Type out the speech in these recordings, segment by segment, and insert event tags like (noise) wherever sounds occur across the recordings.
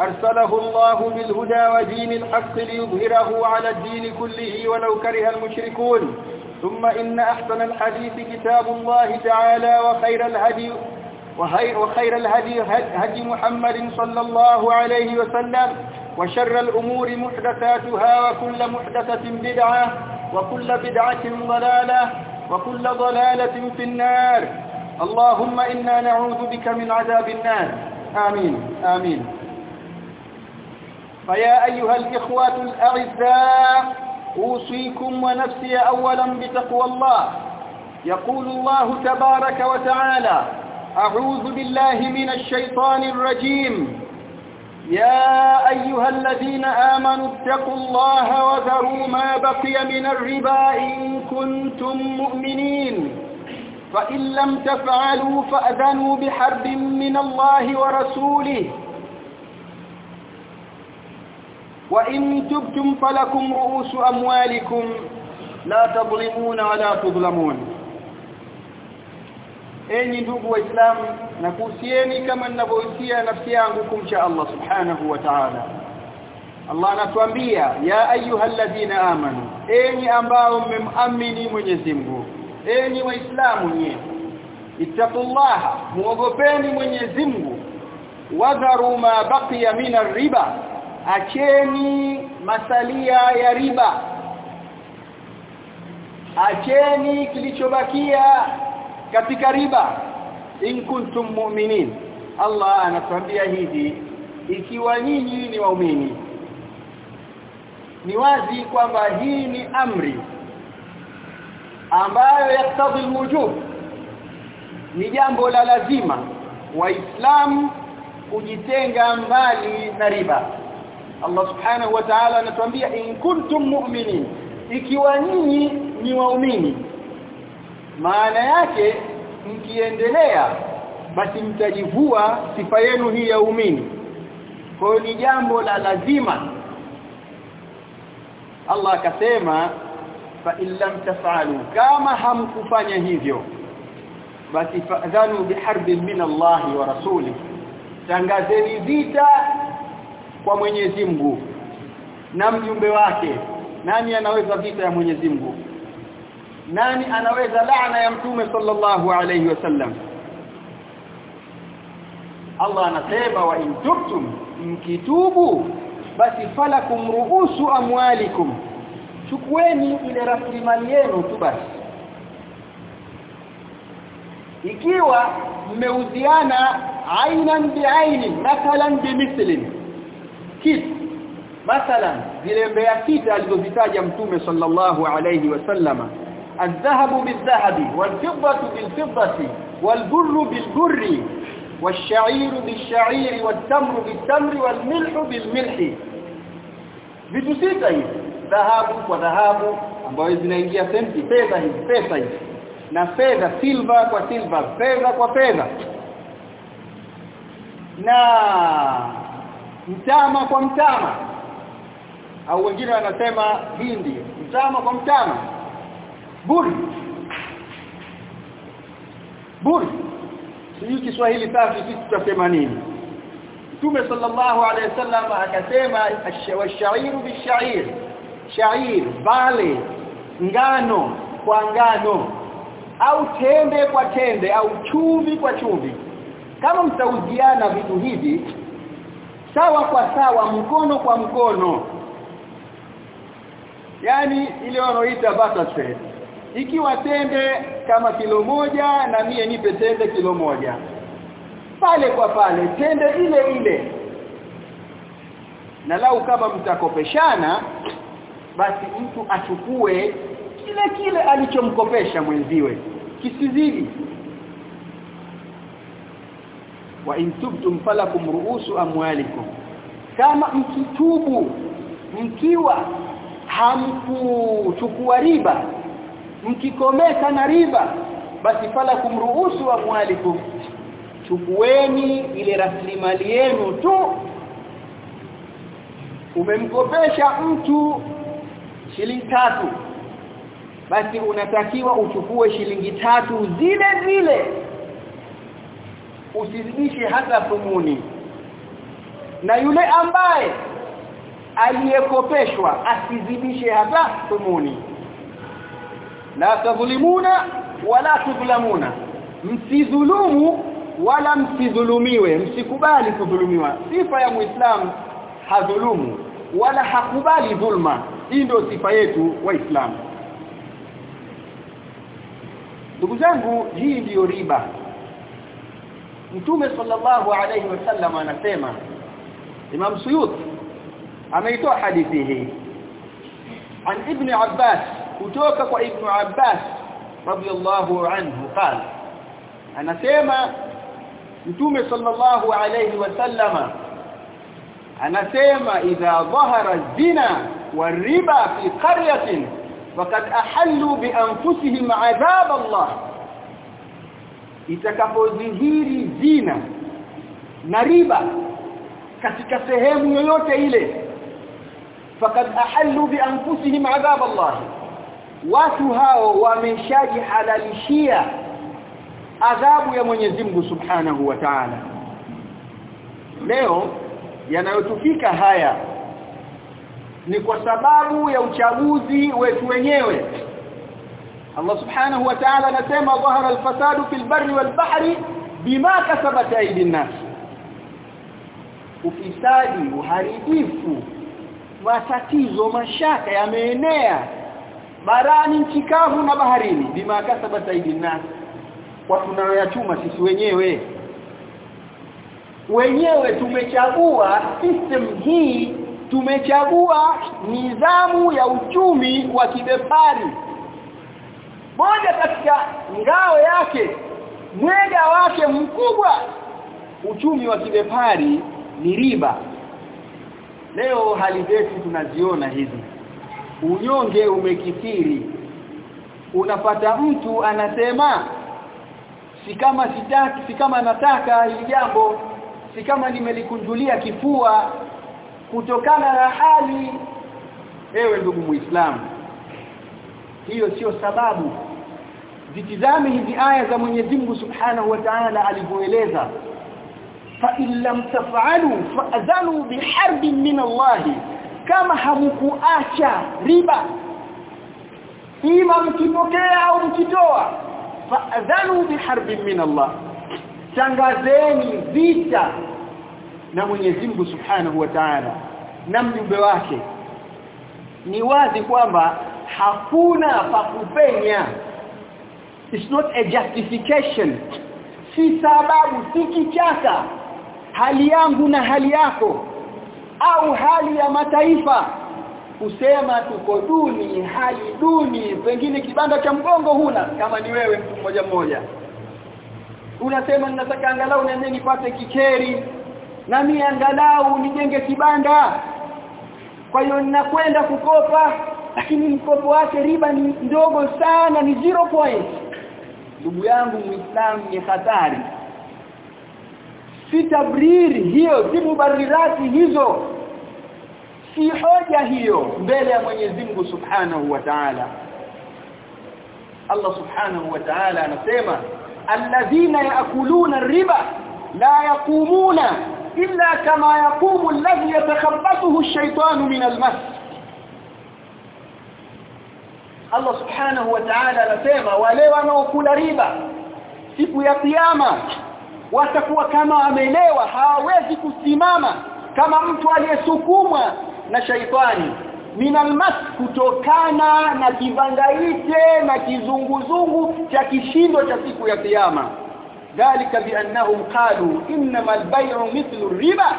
أرسله الله بالهدى ودين الحق ليظهره على الدين كله ولو كره المشركون. ثم إن أحسن الحديث كتاب الله تعالى وخير الهدي وخير الهدي هدي محمد صلى الله عليه وسلم وشر الأمور محدثاتها وكل محدثة بدعة وكل بدعة ضلالة وكل ضلالة في النار. اللهم إنا نعوذ بك من عذاب النار. آمين. آمين. فيا أيها الإخوة الأعزاء أوصيكم ونفسي أولا بتقوى الله. يقول الله تبارك وتعالى أعوذ بالله من الشيطان الرجيم. يا أيها الذين آمنوا اتقوا الله وذروا ما بقي من الربا إن كنتم مؤمنين. فإن لم تفعلوا فأذنوا بحرب من الله ورسوله. wa in tubtum falakum ru'usu amwalikum la tadhlimuna wala tudhlamun. Enyi ndugu waislamu na kuhusieni kama ninavyohusia nafsi yangu kumcha Allah subhanahu wa ta'ala. Allah anatuambia ya ayyuhalladhina amanu enyi ambao mmemwamini Mwenyezi Mungu enyi waislamu nyie ittaqullaha muogopeni Mwenyezi Mungu wadharu ma baqiya min riba acheni masalia ya riba. Acheni kilichobakia katika riba. In kuntum mu'minin. Allah anatuambia hivi ikiwa nyinyi ni waumini ni wazi kwamba hii ni amri ambayo yaktadhi alwujub. Ni jambo la lazima waislamu kujitenga mbali na riba Allah subhanahu wa ta'ala anatuambia in kuntum mu'minin ikiwa nyinyi ni waumini maana yake mkiendelea basi mtajivua sifa yenu hii ya umini kwa ni jambo la lazima. Allah akasema fa illam taf'alu kama hamkufanya hivyo basi fa'dhanu biharbin min Allah wa rasuli tangazeni vita kwa Mwenyezi Mungu na mjumbe wake nani anaweza vita ya Mwenyezi Mungu? Nani anaweza laana ya mtume sallallahu alayhi wasallam Allah anasema wa in tubtum mkitubu basi falakum ruusu amwalikum. Chukueni ile rasilimali yenu tu basi. Ikiwa mmeuziana ainan biainin mathalan bimithlin kitu mathalan zile mbea sita alizozitaja mtume sallallahu alayhi wasallama الذهب بالذهب والفضة بالفضة والبر بالبر والشعير بالشعير والتمر بالتمر والملح بالملح vitu sita hivi dhahabu kwa dhahabu ambayo zinaingia senti fedha hizi pesa hizi na fedha silver kwa silver fedha kwa fedha na mtama kwa mtama. Au wengine wanasema hindi mtama kwa mtama. Buri. Buri. Sijui Kiswahili safi sisi tutasema nini. Mtume sallallahu alayhi wasallam akasema ash-shairu bish-sha'ir sha'ir vale ngano kwa ngano. Au tende kwa tende au chumvi kwa chumvi. Kama mtauziana vitu hivi sawa kwa sawa mkono kwa mkono. Yani ile wanaoita trade ikiwa tende kama kilo moja na mie nipe tende kilo moja. Pale kwa pale tende ile ile. Na lau kama mtakopeshana basi mtu achukue kile kile alichomkopesha mwenziwe. Kisizidi wa in tubtum falakum ruusu amwalikum. Kama mkitubu mkiwa hamkuchukua riba mkikomeka na riba basi falakum ru'usu amwalikum. Chukueni ile rasilimali yenu tu. Umemkopesha mtu shilingi tatu basi unatakiwa uchukue shilingi tatu zile zile usizidishe hata thumuni na yule ambaye aliyekopeshwa asizidishe hata thumuni la tadhlimuna wala tudhlamuna. Msidhulumu wala msidhulumiwe. Msikubali kudhulumiwa. Sifa ya muislamu hadhulumu wala hakubali dhulma. Hii ndio sifa yetu waislamu ndugu zangu hii ndiyo riba Mtume sallallahu alayhi wasallam anasema Imam Suyuti ameitoa hadithi hii. An Ibn Abbas kutoka kwa Ibn Abbas radiyallahu anhu qala anasema Mtume sallallahu alayhi wasallam anasema idha dhahara zina wa riba fi qaryatin faqad ahallu bi anfusihim adhab Allah itakapodhihiri zina na riba katika sehemu yoyote ile fakad ahallu bi anfusihim adhab Allah. Watu hao wameshajihalalishia adhabu ya Mwenyezi Mungu Subhanahu wa Ta'ala. Leo yanayotufika haya ni kwa sababu ya uchaguzi wetu wenyewe Allah Subhanahu wa Ta'ala anasema dhahara al-fasadu fil barri wal bahri bima kasabat aydin nas. Ufisadi uharibifu matatizo mashaka yameenea barani nchikavu na baharini bima kasabat aydin nas. Kwa tunayoyachuma sisi wenyewe. Wenyewe tumechagua system hii tumechagua nidhamu ya uchumi wa kibepari moja katika ngao yake mwega wake mkubwa uchumi wa kibepari ni riba. Leo hali zetu tunaziona hizi. Unyonge umekithiri. Unapata mtu anasema si kama sitaki si kama nataka hili jambo si kama nimelikunjulia kifua kutokana na hali. Ewe ndugu muislamu hiyo sio sababu zitizame hizi aya za Mwenyezi Mungu Subhanahu wa Ta'ala alivyoeleza. Fa illam taf'alu fa'zanu biharbin min Allah kama hamkuacha riba ima mkipokea au mkitoa fa'dhanu biharbin min Allah tangazeni vita na Mwenyezi Mungu Subhanahu wa Ta'ala na mjumbe wake. Ni wazi kwamba hakuna pa kupenya it's not a justification. Si sababu si kichaka. Hali yangu na hali yako. Au hali ya mataifa. Kusema tuko duni hali duni. Pengine kibanda cha mgongo huna kama ni wewe mtu mmoja mmoja. Unasema ninataka angalau niende nipate kikeri. Na mimi angalau nijenge kibanda. Kwa hiyo ninakwenda kukopa lakini mkopo wake riba ni ndogo sana ni 0 point ndugu yangu muislamu ni hatari. Si tabriri hiyo si mubarirati hizo. Si hoja hiyo mbele ya Mwenyezi Mungu Subhanahu wa Ta'ala. Allah Subhanahu wa Ta'ala anasema alladhina yaakuluna riba la yaqumuna illa kama yaqumu alladhi yatakhabbathu ash-shaytanu min al-mas Allah Subhanahu wa Ta'ala anasema wale wanaokula riba siku ya kiyama watakuwa kama wamelewa hawawezi kusimama kama mtu aliyesukumwa na shaitani. Minalmas kutokana na kivangaite na kizunguzungu cha kishindo cha siku ya kiyama. Dalika biannahum qalu inma albay'u mithlu riba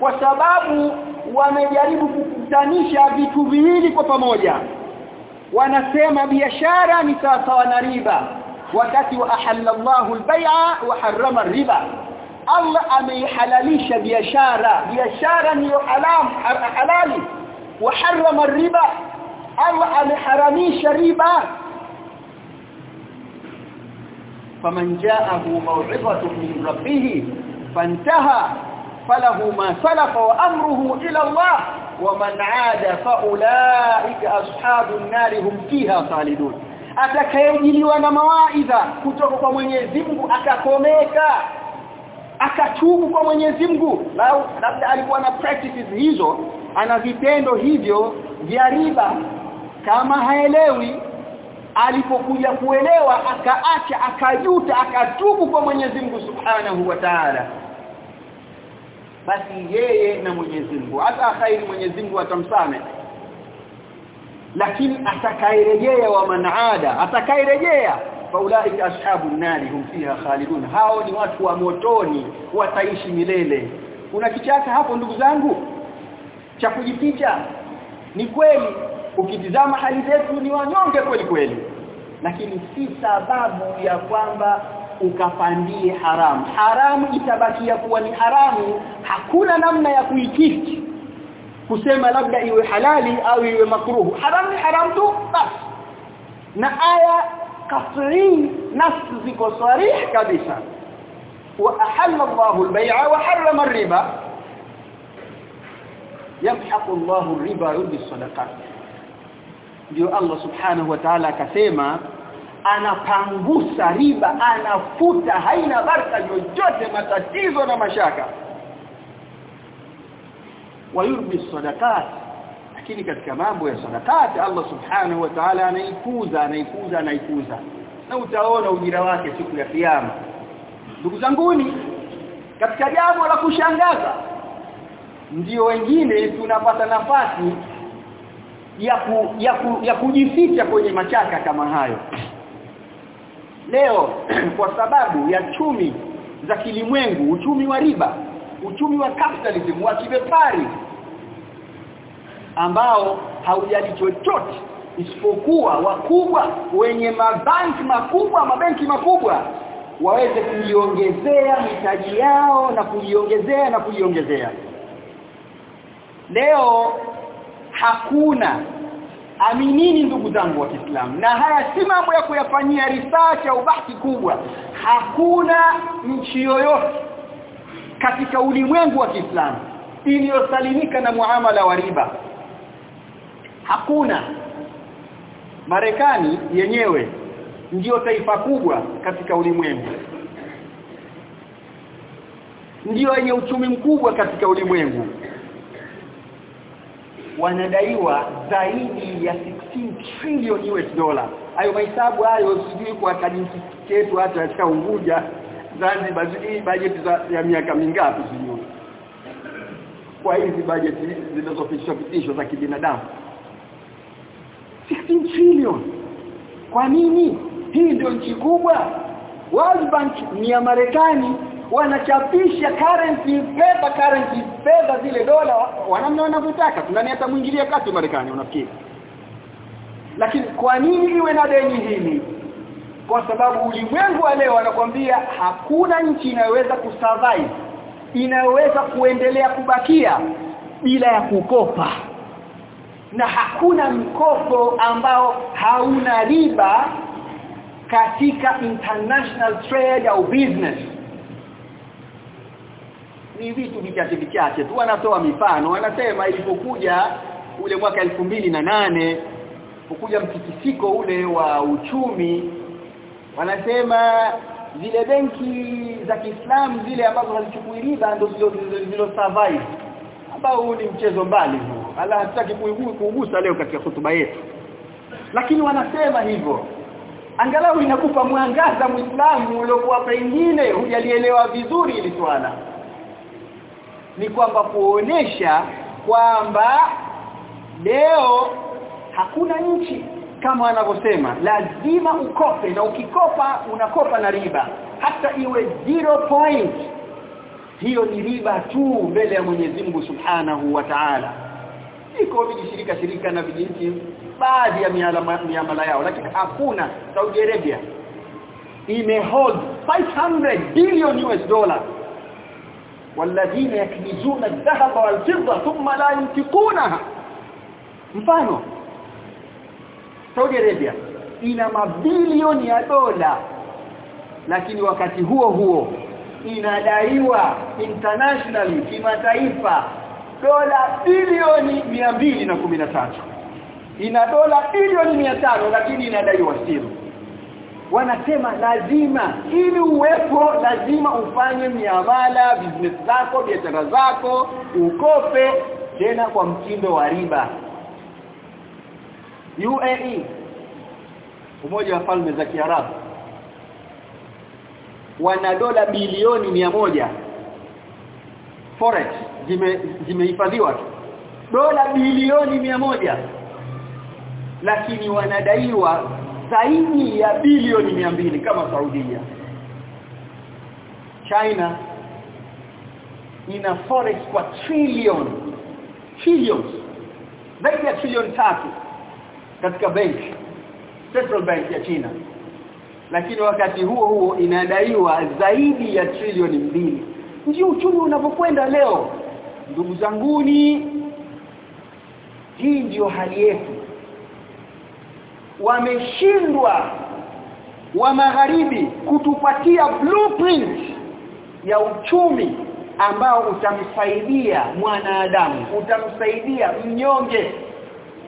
kwa sababu wamejaribu kukutanisha vitu viwili kwa pamoja wanasema biashara ni sawa na riba. Wakati wa ahallallahu albay'a wa harrama riba Allah ameihalalisha biashara. Biashara ni halam halali. Wa harrama riba Allah ameharamisha riba. Faman ja'ahu maw'izatun min rabbih fantaha falahu ma salafa wa amruhu ila Allah wa man 'ada fa ulaika ashabun nar hum fiha khalidun. Atakayejiliwa na mawaidha kutoka kwa Mwenyezi Mungu akakomeka akatubu kwa Mwenyezi Mungu labda alikuwa na practices hizo ana vitendo hivyo vya riba kama haelewi alipokuja kuelewa akaacha akajuta akatubu kwa Mwenyezi Mungu Subhanahu wa Ta'ala basi yeye na Mwenyezi Mungu. Hata khairi Mwenyezi Mungu atamsamehe lakini atakayerejea wa manada atakayerejea faulaika ashabu nari hum fiha khalidun. Hao ni watu wa motoni wataishi milele. Kuna kichaka hapo ndugu zangu? Cha kujificha. Ni kweli ukitizama hali zetu ni wanyonge kweli kweli. Lakini si sababu ya kwamba ukapandie haramu. Haramu itabakia kuwa ni haramu. Hakuna namna ya kuikiti. Kusema labda iwe halali au iwe makruhu. Haramu ni haramu tu basi na aya kasri nas ziko sarih kabisa. Wa ahalla Allahu al-bay'a wa harrama ar-riba. Yamhaqu Allahu ar-riba yurbi sadaqat ndio Allah subhanahu wa ta'ala akasema anapangusa riba anafuta haina baraka yoyote matatizo na mashaka. Wayurbi sadaqat lakini katika mambo ya sadaqat Allah subhanahu wa ta'ala anaikuza anaikuza anaikuza. Na utaona ujira wake siku ya kiyama. Ndugu zanguni katika jambo la kushangaza ndio wengine tunapata nafasi ya ku, ya, ku, ya kujificha kwenye machaka kama hayo leo (clears throat) kwa sababu ya chumi za kilimwengu uchumi wa riba uchumi wa capitalism wa kibepari ambao haujali chochote isipokuwa wakubwa wenye mabanki makubwa mabenki makubwa waweze kujiongezea mitaji yao na kujiongezea na kujiongezea leo hakuna aminini ndugu zangu wa Kiislamu na haya si mambo ya kuyafanyia research au bahthi kubwa. Hakuna nchi yoyote katika ulimwengu wa Kiislamu iliyosalimika na muamala wa riba. Hakuna. Marekani yenyewe ndiyo taifa kubwa katika ulimwengu. Ndiyo yenye uchumi mkubwa katika ulimwengu wanadaiwa zaidi ya 16 trillion US dollar. Hayo mahesabu hayo sijui kwa kadiri chetu hata katika Unguja Zanzibar hii budget za ya miaka mingapi sijui. Kwa hizi budget zinazopitishwa pitishwa za kibinadamu. 16 trillion. Kwa nini? Hii ndio nchi kubwa. World Bank ni ya Marekani. Wanachapisha currency paper currency fedha zile dola wanamna wanavyotaka. Tunani hata mwingilia kati Marekani unafikiri? Lakini kwa nini iwe na deni hili? Kwa sababu ulimwengu wa leo anakuambia hakuna nchi inayoweza kusurvive. Inayoweza kuendelea kubakia bila ya kukopa. Na hakuna mkopo ambao hauna riba katika international trade au business ni vitu vichache vichache tu wanatoa mifano. Wanasema ilipokuja ule mwaka na nane ukuja mtikisiko ule wa uchumi wanasema zile benki za Kiislamu zile ambazo hazichukui riba ndio zilo survive. Ambao ni mchezo mbali huu Allah hataki kuugusa leo katika hotuba yetu. Lakini wanasema hivyo. Angalau inakupa mwangaza muislamu uliokuwa pengine hujalielewa vizuri ili swala ni kwamba kuonesha kwamba leo hakuna nchi kama wanavyosema lazima ukope na ukikopa unakopa na riba. Hata iwe zero point. Hiyo ni riba tu mbele ya Mwenyezi Mungu Subhanahu wa Ta'ala. Iko vijishirika shirika na vijinchi baadhi ya miamala yao lakini hakuna. Saudi Arabia imehold 500 billion US dollar walladhina yaknizuna adh-dhahaba wal-fidda thumma la yunfiqunaha mfano Saudi Arabia ina mabilioni ya dola lakini wakati huo huo inadaiwa internationally kimataifa dola bilioni 213 ina dola bilioni 500 lakini inadaiwa siri wanasema lazima ili uwepo lazima ufanye miamala business zako biashara zako ukope tena kwa mtindo wa riba. UAE umoja wa falme za Kiarabu wana dola bilioni moja. Forex zimehifadhiwa zime dola bilioni moja. Lakini wanadaiwa zaidi ya bilioni mbili kama Saudia. China ina forex kwa trillion trillions zaidi ya trillion tatu katika benki Central Bank ya China. Lakini wakati huo huo inadaiwa zaidi ya trilioni mbili. Ndio uchumi unapokwenda leo. Ndugu zanguni hii ndio hali yetu wameshindwa wa magharibi kutupatia blueprint ya uchumi ambao utamsaidia mwanadamu utamsaidia mnyonge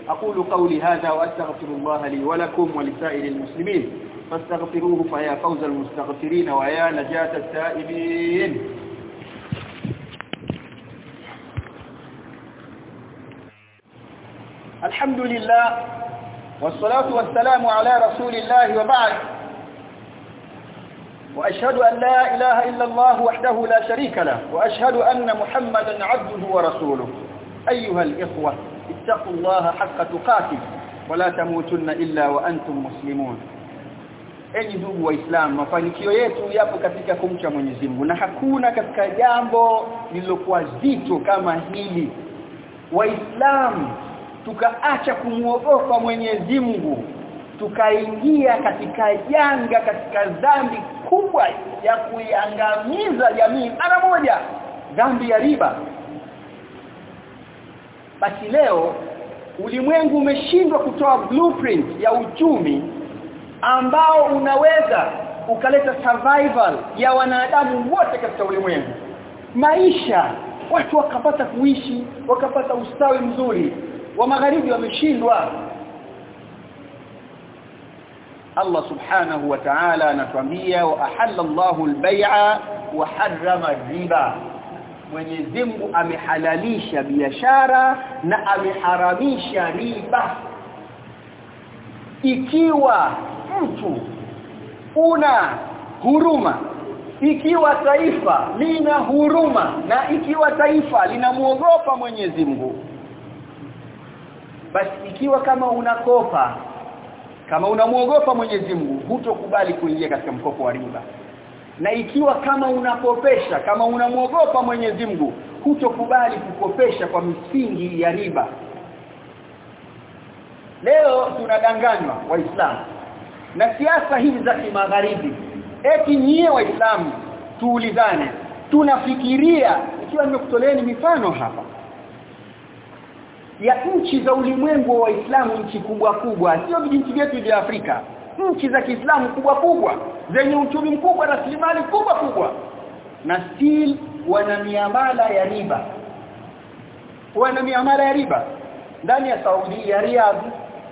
aqulu qawli hadha wa astaghfirullah li wa lakum wa lisa'iril muslimin فاستغفروه فيا فوز المستغفرين ويا نجاة التائبين الحمد لله والصلاه والسلام على رسول الله وبعد واشهد ان لا اله الا الله وحده لا شريك له واشهد ان محمدا عبده ورسوله ايها الاخوه اتقوا الله حق تقاته ولا تموتن الا وانتم مسلمون enyi ndugu waislamu mafanikio yetu yapo katika kumcha Mwenyezi Mungu na hakuna katika jambo lililokuwa zito kama hili waislamu tukaacha kumuogopa Mwenyezi Mungu tukaingia katika janga katika dhambi kubwa ya kuiangamiza jamii mara moja dhambi ya riba. Basi leo ulimwengu umeshindwa kutoa blueprint ya uchumi ambao unaweza ukaleta survival ya wanadamu wote katika ulimwengu. Maisha watu wakapata kuishi wakapata ustawi mzuri wa magharibi wameshindwa. Allah subhanahu wa ta'ala anatuambia wa ahalla Allahu al-bay'a wa harrama riba. Mwenyezi Mungu amehalalisha biashara na ameharamisha riba. Ikiwa mtu una huruma ikiwa taifa lina huruma na ikiwa taifa linamuogopa Mwenyezi Mungu basi ikiwa kama unakopa kama unamuogopa Mwenyezi Mungu hutokubali kuingia katika mkopo wa riba. Na ikiwa kama unakopesha kama unamuogopa Mwenyezi Mungu hutokubali kukopesha kwa misingi ya riba. Leo tunadanganywa waislamu na siasa hizi za kimagharibi. Eti nyie waislamu tuulizane tunafikiria ikiwa nimekutoleeni mifano hapa ya nchi za ulimwengu wa waislamu nchi kubwa kubwa. Sio vijiji vyetu vya Afrika. Nchi za Kiislamu kubwa kubwa zenye uchumi mkubwa na rasilimali kubwa kubwa. Na still wana miamala ya riba. Wana miamala ya riba. Ndani ya Saudi ya Riyadh.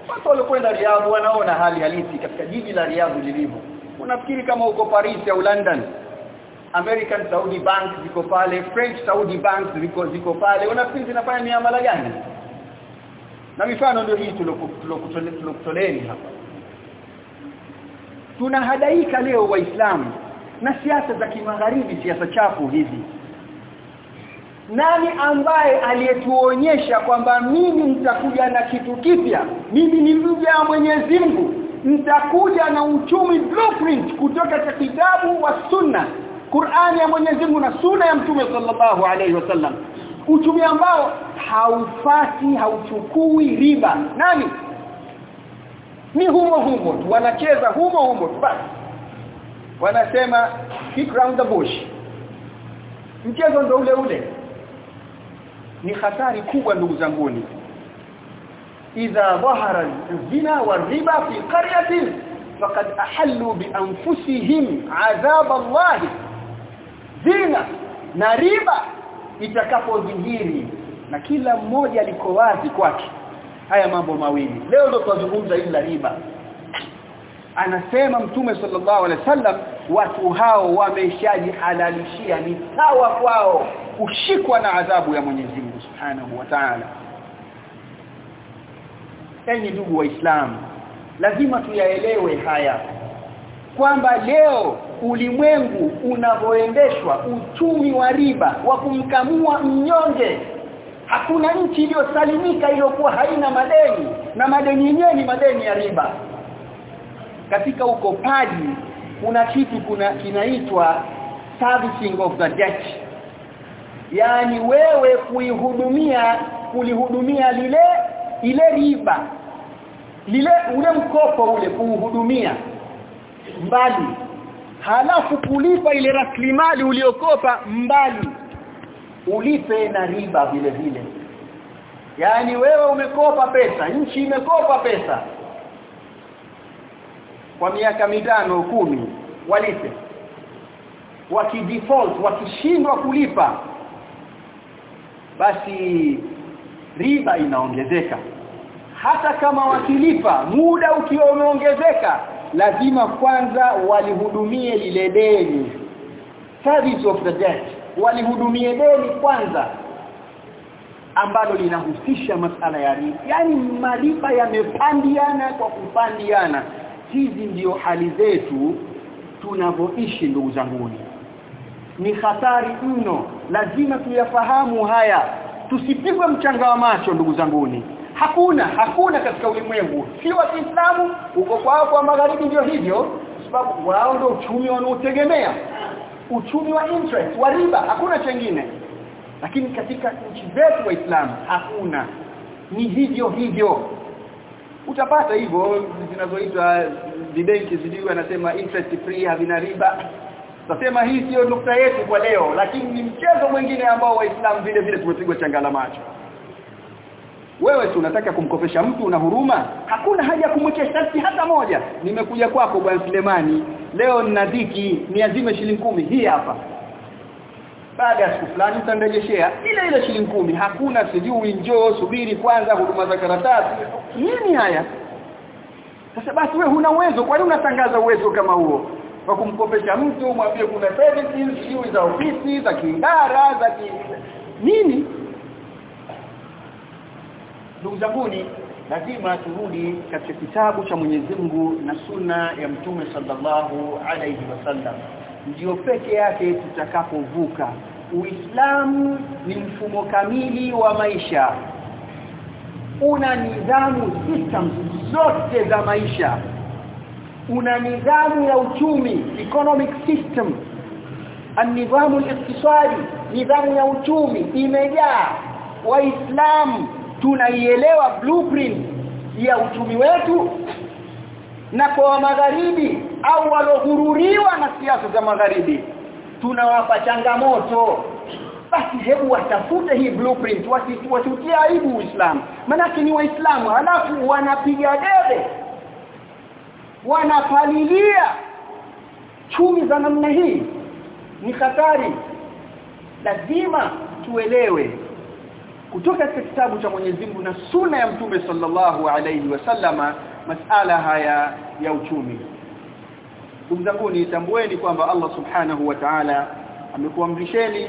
Watu waliokwenda Riyadh wanaona hali halisi katika jiji la Riyadh lilivyo. Unafikiri kama uko Paris au London? American Saudi Bank ziko pale French Saudi Bank ziko ziko pale. Unafikiri zinafanya miamala gani na mifano ndio hii tulokutoleni hapa. Tunahadaika leo waislamu na siasa za kimagharibi siasa chafu hizi. Nani ambaye aliyetuonyesha kwamba mimi nitakuja na kitu kipya? Mimi ni mja wa Mwenyezi Mungu. Nitakuja na uchumi blueprint kutoka katika kitabu wa sunna. Qur'ani ya Mwenyezi Mungu na sunna ya Mtume sallallahu alaihi wasallam uchumi ambao haufati hauchukui riba. Nani? Ni humo humo wanacheza humo humo basi. Wanasema kick round the bush. Mchezo ndio ule ule. Ni hatari kubwa ndugu zanguni. Idha dhahara zina wa riba fi qaryatin faqad ahallu bi anfusihim adhab Allah zina na riba itakapodhihiri na kila mmoja liko wazi kwake. Haya mambo mawili. Leo ndo tunazungumza hili la riba. Anasema mtume sallallahu alaihi wasallam watu hao wameshajihalalishia ni sawa kwao kushikwa na adhabu ya Mwenyezi Mungu Subhanahu wa Ta'ala. Enyi ndugu waislamu lazima tuyaelewe haya kwamba leo ulimwengu unavoendeshwa uchumi wa riba wa kumkamua mnyonge. Hakuna nchi iliyosalimika iliyokuwa haina madeni na madeni yenyewe ni madeni ya riba. Katika ukopaji kuna kitu kuna kinaitwa servicing of the debt yani wewe kuihudumia kulihudumia lile ile riba. Lile ule mkopo ule kuuhudumia mbali. Halafu kulipa ile rasilimali uliokopa mbali. Ulipe na riba vile vile. Yani wewe umekopa pesa nchi imekopa pesa. Kwa miaka mitano kumi walipe. Wakidefault wakishindwa kulipa basi riba inaongezeka. Hata kama wakilipa muda ukiwa umeongezeka lazima kwanza walihudumie lile deni. Service of the debt walihudumie deni kwanza ambalo linahusisha masala ya riba. Yani malipa yamepandiana kwa kupandiana. Hizi ndiyo hali zetu tunavyoishi ndugu zanguni. Ni hatari mno. Lazima tuyafahamu haya. Tusipigwe mchanga wa macho ndugu zanguni hakuna hakuna katika ulimwengu. Si wa Kiislamu uko kwao kwa magharibi ndio hivyo sababu wao ndio uchumi wanaotegemea. Uchumi wa interest wa riba hakuna chengine. Lakini katika nchi zetu waislamu hakuna. Ni hivyo hivyo. Utapata hivyo zinazoitwa vibenki zidiwe anasema interest free havina riba. Tutasema hii sio nukta yetu kwa leo lakini ni mchezo mwingine ambao waislamu vile vile tumepigwa changala macho wewe tu unataka kumkopesha mtu una huruma? Hakuna haja kumwekea sharti hata moja. Nimekuja kwako bwana Sulemani. Leo nina dhiki niazime shilingi kumi. Hii hapa. Baada ya siku fulani utanirejeshea. Ile ile shilingi kumi. Hakuna sijui njoo subiri kwanza huduma za karatasi. Nini haya? Sasa basi wewe huna uwezo. Kwa nini unatangaza uwezo kama huo? Kwa kumkopesha mtu mwambie kuna services sijui za ofisi za kiidara za ki... nini ndugu zanguni lazima turudi katika kitabu cha Mwenyezi Mungu na sunna ya mtume sallallahu alaihi wasallam ndio peke yake tutakapovuka. Uislamu ni mfumo kamili wa maisha. Una nidhamu zote za maisha. Una nidhamu ya uchumi economic system. An-nidhamu al-iqtisadi nidhamu ya uchumi imejaa. Waislamu tunaielewa blueprint ya uchumi wetu na kwa magharibi au walogururiwa na siasa za magharibi tunawapa changamoto. Basi hebu watafute hii blueprint wasitutie aibu Uislamu. Manake ni waislamu halafu wanapiga debe wanapalilia chumi za namna hii. Ni hatari. Lazima tuelewe kutoka katika kitabu cha Mwenyezi Mungu na sunna ya Mtume sallallahu alaihi wasallama masala haya ya uchumi. Ndugu zangu nitambueni kwamba Allah subhanahu wa ta'ala amekuamrisheni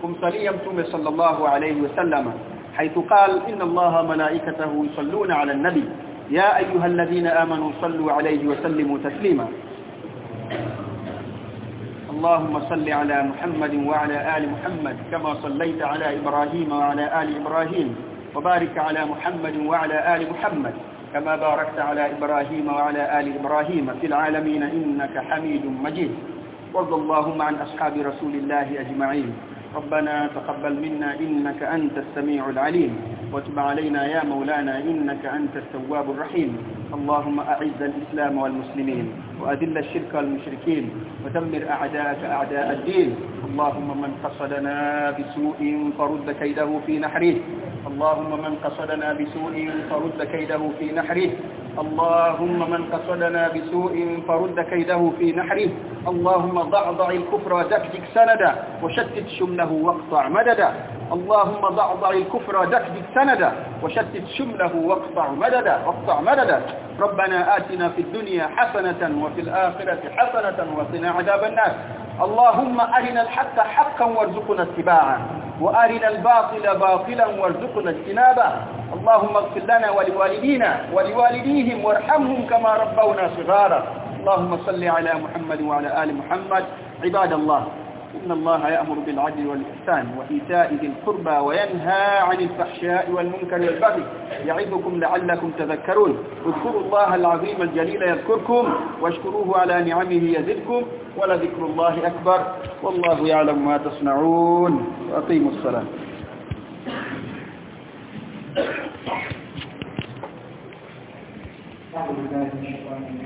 kumsalia mtume sallallahu alaihi wasallam haithu qal inna allaha malaikatahu yusalluna ala an-nabi ya ayyuhalladhina amanu sallu alayhi wa sallimu taslima. اللهم صل على محمد وعلى آل محمد كما صليت على إبراهيم وعلى آل إبراهيم وبارك على محمد وعلى آل محمد كما باركت على إبراهيم وعلى آل إبراهيم في العالمين إنك حميد مجيد. وارض اللهم عن أصحاب رسول الله أجمعين. ربنا تقبل منا إنك أنت السميع العليم. وتب علينا يا مولانا إنك أنت التواب الرحيم. اللهم أعز الإسلام والمسلمين. وأذل الشرك والمشركين ودمر أعداءك أعداء الدين. اللهم من قصدنا بسوء فرد كيده في نحره. اللهم من قصدنا بسوء فرد كيده في نحره. اللهم من قصدنا بسوء فرد كيده في نحره. اللهم ضعضع الكفر ودكدك سندا وشتت شمله واقطع مددا. اللهم ضعضع الكفر ودكدك سندا وشتت شمله واقطع مددا. واقطع مددا. ربنا آتنا في الدنيا حسنة وفي الآخرة حسنة وقنا عذاب النار. اللهم أرنا الحق حقا وارزقنا اتباعه. وأرنا الباطل باطلا وارزقنا اجتنابه. اللهم اغفر لنا ولوالدينا ولوالديهم وارحمهم كما ربونا صغارا. اللهم صل على محمد وعلى آل محمد. عباد الله إن الله يأمر بالعدل والإحسان وإيتاء ذي القربى وينهى عن الفحشاء والمنكر والبغي يعظكم لعلكم تذكرون. اذكروا الله العظيم الجليل يذكركم واشكروه على نعمه يزدكم ولذكر الله أكبر. والله يعلم ما تصنعون. وأقيموا الصلاة. الشيطان الرجيم.